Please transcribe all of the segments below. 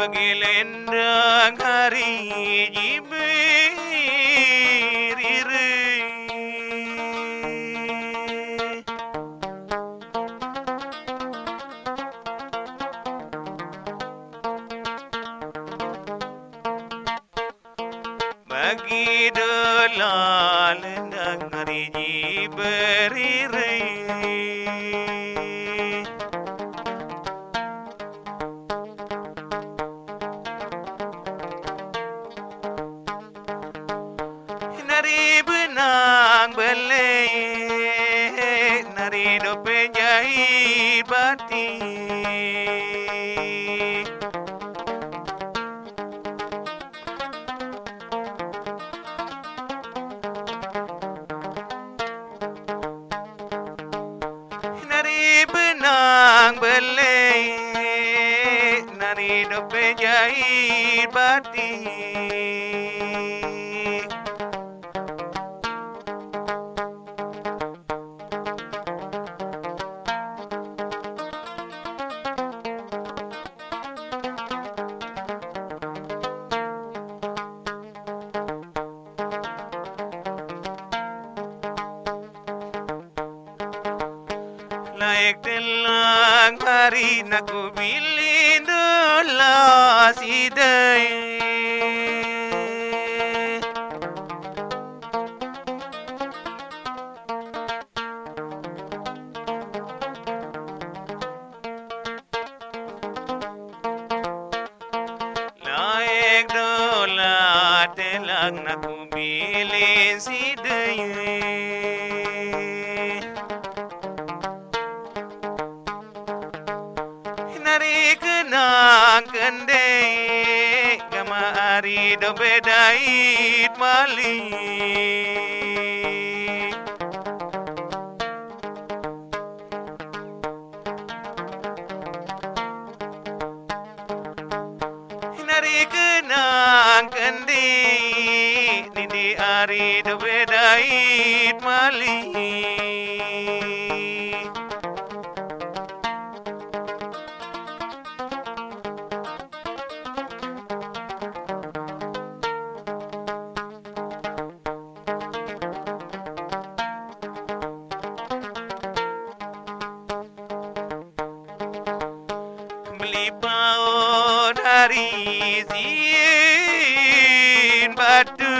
Bagilendang hari benang belai Nari do hari naku bilin dola sidai Layak dola telang naku bilin sidai Do bedait mali pao dari zin batu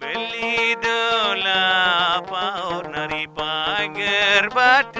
beli dola pao nari pagar batu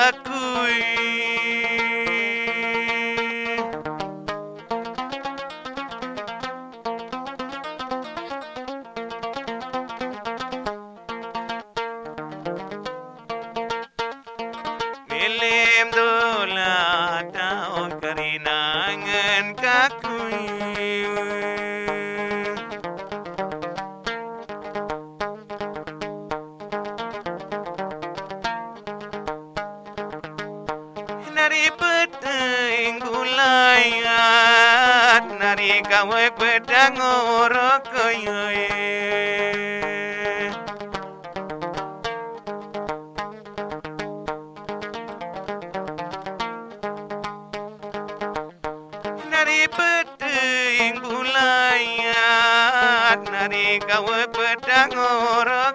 kakui kawe pedang ora kaya Nari kawe pedang ora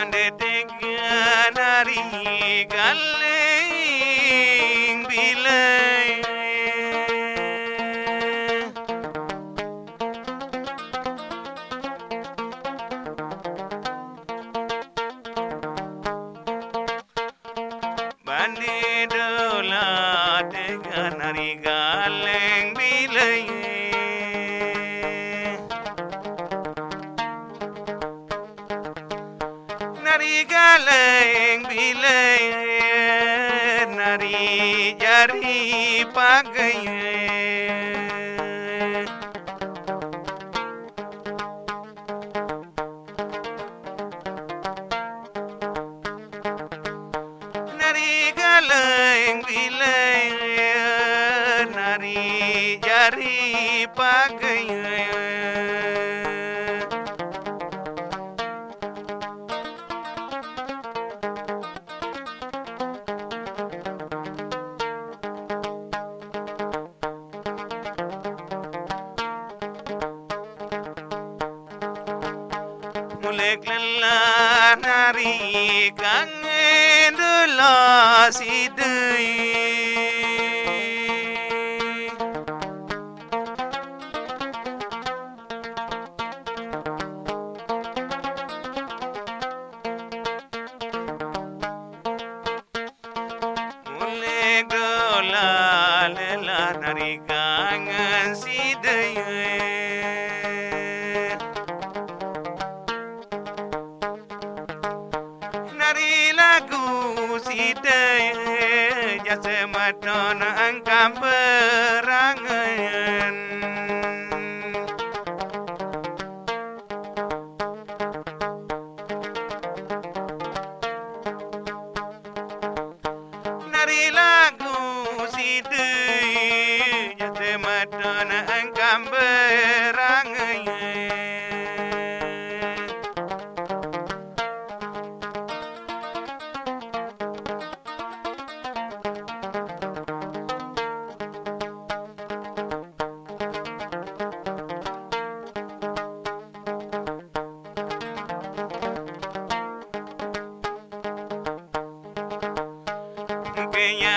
Bande dengan nari galing bilay Bande dola dengan nari galeng bilay Nari jari pagai Nari galeng uleglelan hari kang dulosidai Nariga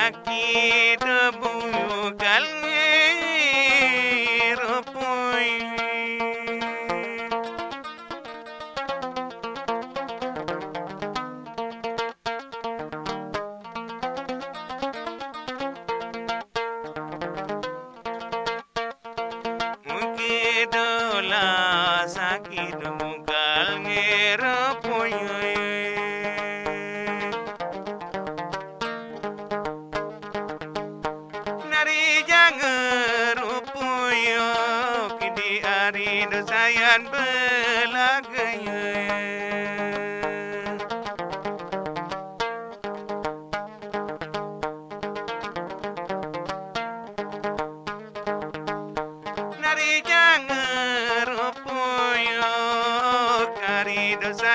Penyakit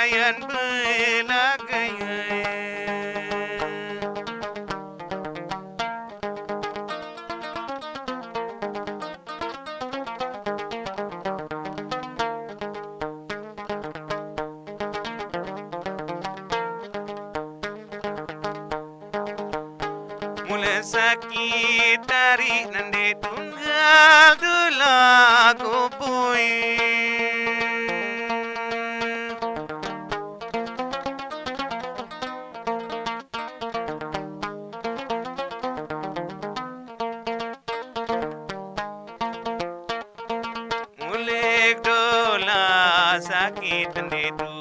அன்பு Mula sakit dari nende tunggal dulu aku puing dola sakit nande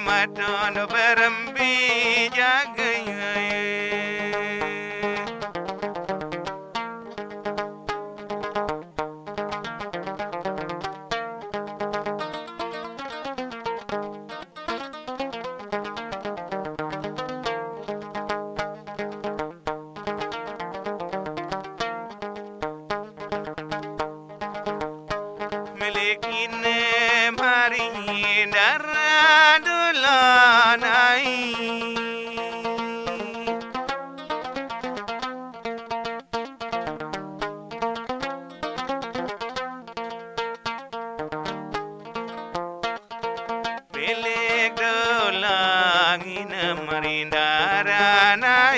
maton do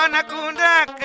maton aku dak